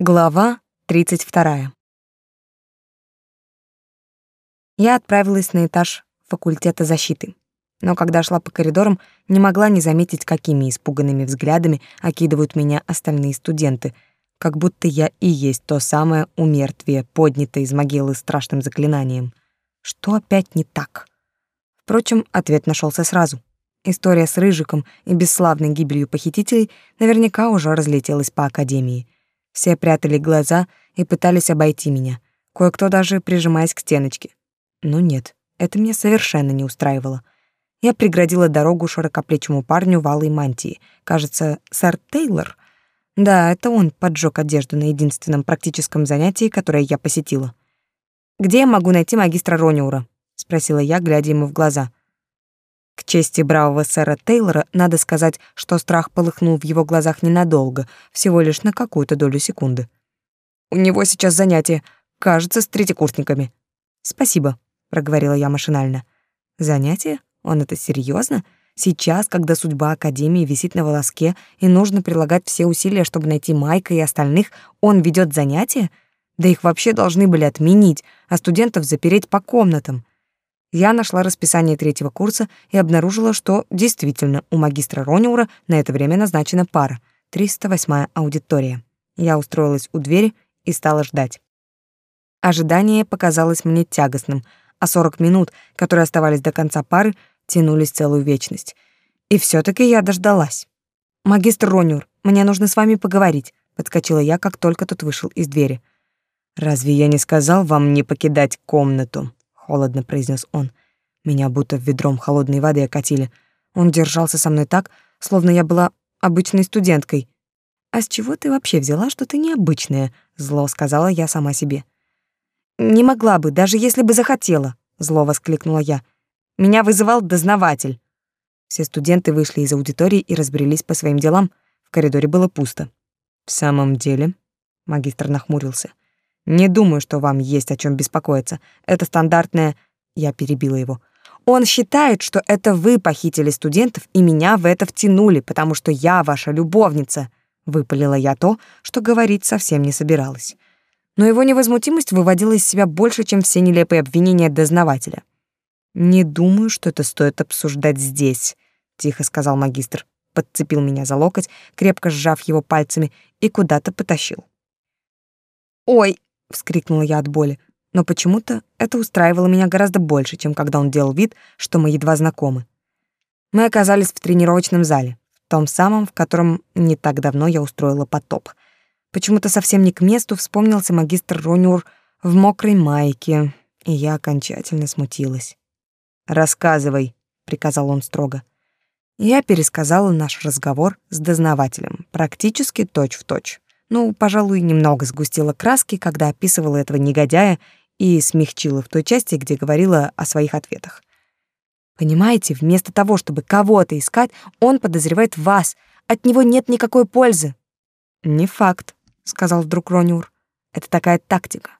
Глава 32. Я отправилась на этаж факультета защиты. Но когда шла по коридорам, не могла не заметить, какими испуганными взглядами окидывают меня остальные студенты, как будто я и есть то самое умертвие, поднятое из могилы страшным заклинанием. Что опять не так? Впрочем, ответ нашелся сразу. История с Рыжиком и бесславной гибелью похитителей наверняка уже разлетелась по академии — все прятали глаза и пытались обойти меня, кое-кто даже прижимаясь к стеночке. Но нет, это меня совершенно не устраивало. Я преградила дорогу широкоплечему парню в алой мантии. Кажется, сэр Тейлор. Да, это он поджег одежду на единственном практическом занятии, которое я посетила. «Где я могу найти магистра Рониура?» — спросила я, глядя ему в глаза. К чести бравого сэра Тейлора надо сказать, что страх полыхнул в его глазах ненадолго, всего лишь на какую-то долю секунды. «У него сейчас занятие, кажется, с третьекурсниками». «Спасибо», — проговорила я машинально. «Занятие? Он это серьезно? Сейчас, когда судьба Академии висит на волоске и нужно прилагать все усилия, чтобы найти Майка и остальных, он ведет занятия? Да их вообще должны были отменить, а студентов запереть по комнатам я нашла расписание третьего курса и обнаружила, что действительно у магистра Рониура на это время назначена пара, 308-я аудитория. Я устроилась у двери и стала ждать. Ожидание показалось мне тягостным, а 40 минут, которые оставались до конца пары, тянулись целую вечность. И все таки я дождалась. «Магистр Рониур, мне нужно с вами поговорить», — подскочила я, как только тот вышел из двери. «Разве я не сказал вам не покидать комнату?» Холодно произнес он. Меня будто в ведром холодной воды окатили. Он держался со мной так, словно я была обычной студенткой. А с чего ты вообще взяла, что ты необычная? зло сказала я сама себе. Не могла бы, даже если бы захотела, зло воскликнула я. Меня вызывал дознаватель. Все студенты вышли из аудитории и разбрелись по своим делам. В коридоре было пусто. В самом деле, магистр нахмурился. Не думаю, что вам есть о чем беспокоиться. Это стандартное... Я перебила его. Он считает, что это вы похитили студентов и меня в это втянули, потому что я ваша любовница. Выпалила я то, что говорить совсем не собиралась. Но его невозмутимость выводила из себя больше, чем все нелепые обвинения дознавателя. «Не думаю, что это стоит обсуждать здесь», — тихо сказал магистр, подцепил меня за локоть, крепко сжав его пальцами и куда-то потащил. «Ой, вскрикнула я от боли, но почему-то это устраивало меня гораздо больше, чем когда он делал вид, что мы едва знакомы. Мы оказались в тренировочном зале, том самом, в котором не так давно я устроила потоп. Почему-то совсем не к месту вспомнился магистр Рониур в мокрой майке, и я окончательно смутилась. «Рассказывай», — приказал он строго. Я пересказала наш разговор с дознавателем, практически точь-в-точь. точь. Ну, пожалуй, немного сгустила краски, когда описывала этого негодяя и смягчила в той части, где говорила о своих ответах. Понимаете, вместо того, чтобы кого-то искать, он подозревает вас. От него нет никакой пользы. Не факт, сказал вдруг Ронюр. Это такая тактика.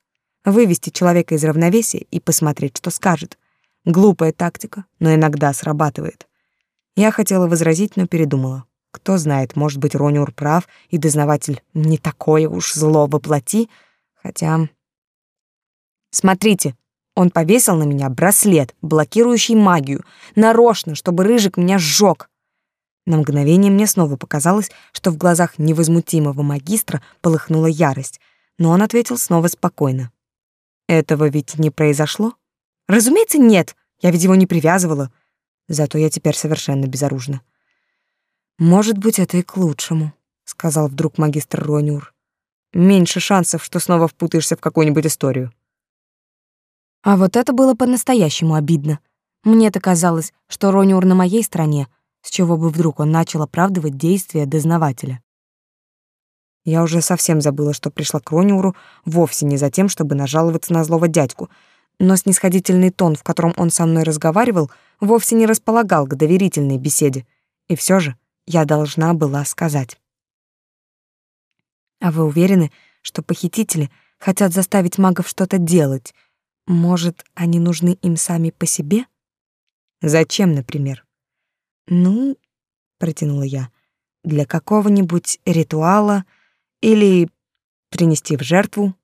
Вывести человека из равновесия и посмотреть, что скажет. Глупая тактика, но иногда срабатывает. Я хотела возразить, но передумала. Кто знает, может быть, Рониур прав, и дознаватель не такое уж зло воплоти, хотя... Смотрите, он повесил на меня браслет, блокирующий магию, нарочно, чтобы Рыжик меня сжег. На мгновение мне снова показалось, что в глазах невозмутимого магистра полыхнула ярость, но он ответил снова спокойно. Этого ведь не произошло? Разумеется, нет, я ведь его не привязывала. Зато я теперь совершенно безоружна. Может быть, это и к лучшему, сказал вдруг магистр Рониур. Меньше шансов, что снова впутаешься в какую-нибудь историю. А вот это было по-настоящему обидно. Мне-то казалось, что Рониур на моей стороне, с чего бы вдруг он начал оправдывать действия дознавателя. Я уже совсем забыла, что пришла к Рониуру вовсе не за тем, чтобы нажаловаться на злого дядьку, но снисходительный тон, в котором он со мной разговаривал, вовсе не располагал к доверительной беседе. И все же я должна была сказать. А вы уверены, что похитители хотят заставить магов что-то делать? Может, они нужны им сами по себе? Зачем, например? Ну, протянула я, для какого-нибудь ритуала или принести в жертву.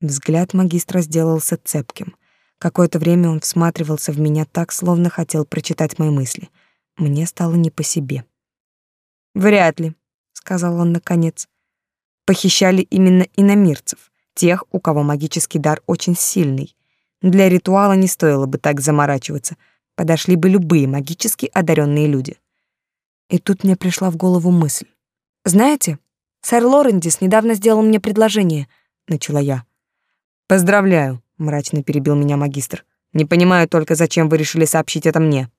Взгляд магистра сделался цепким. Какое-то время он всматривался в меня так, словно хотел прочитать мои мысли. Мне стало не по себе. «Вряд ли», — сказал он наконец. «Похищали именно иномирцев, тех, у кого магический дар очень сильный. Для ритуала не стоило бы так заморачиваться, подошли бы любые магически одаренные люди». И тут мне пришла в голову мысль. «Знаете, сэр Лорендис недавно сделал мне предложение», — начала я. «Поздравляю», мрачно перебил меня магистр. Не понимаю только, зачем вы решили сообщить это мне.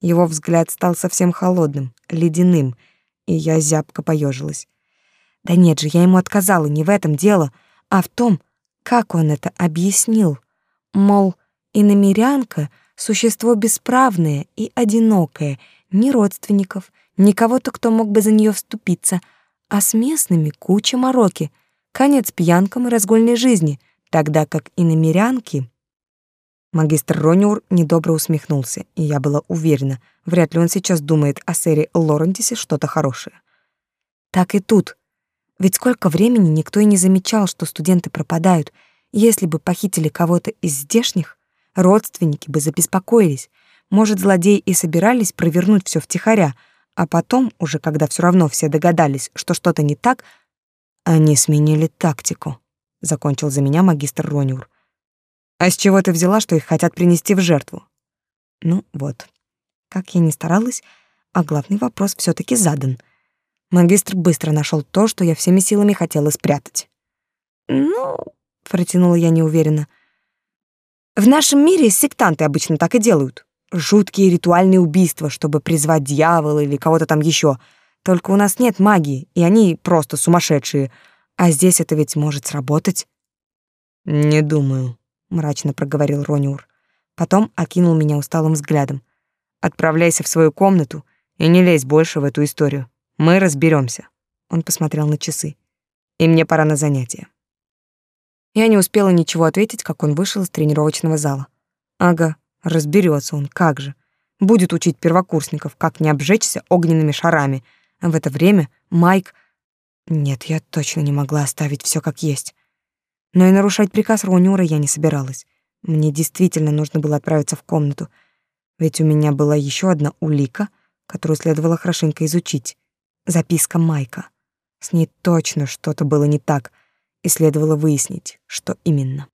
Его взгляд стал совсем холодным, ледяным, и я зябко поежилась. Да нет же, я ему отказала не в этом дело, а в том, как он это объяснил. Мол, иномерянка — существо бесправное и одинокое, ни родственников, ни кого-то, кто мог бы за нее вступиться, а с местными куча мороки, конец пьянкам и разгульной жизни — тогда как и намерянки... Магистр Рониур недобро усмехнулся, и я была уверена, вряд ли он сейчас думает о сэре Лорентисе что-то хорошее. Так и тут. Ведь сколько времени никто и не замечал, что студенты пропадают. Если бы похитили кого-то из здешних, родственники бы забеспокоились. Может, злодеи и собирались провернуть все втихаря, а потом, уже когда все равно все догадались, что что-то не так, они сменили тактику закончил за меня магистр Рониур. А с чего ты взяла, что их хотят принести в жертву? Ну вот. Как я ни старалась, а главный вопрос все таки задан. Магистр быстро нашел то, что я всеми силами хотела спрятать. Ну, протянула я неуверенно. В нашем мире сектанты обычно так и делают. Жуткие ритуальные убийства, чтобы призвать дьявола или кого-то там еще. Только у нас нет магии, и они просто сумасшедшие — а здесь это ведь может сработать. Не думаю, мрачно проговорил Рониур. Потом окинул меня усталым взглядом. Отправляйся в свою комнату и не лезь больше в эту историю. Мы разберемся. Он посмотрел на часы. И мне пора на занятия. Я не успела ничего ответить, как он вышел из тренировочного зала. Ага, разберется он, как же. Будет учить первокурсников, как не обжечься огненными шарами. А в это время Майк нет, я точно не могла оставить все как есть. Но и нарушать приказ Рониура я не собиралась. Мне действительно нужно было отправиться в комнату, ведь у меня была еще одна улика, которую следовало хорошенько изучить. Записка Майка. С ней точно что-то было не так, и следовало выяснить, что именно.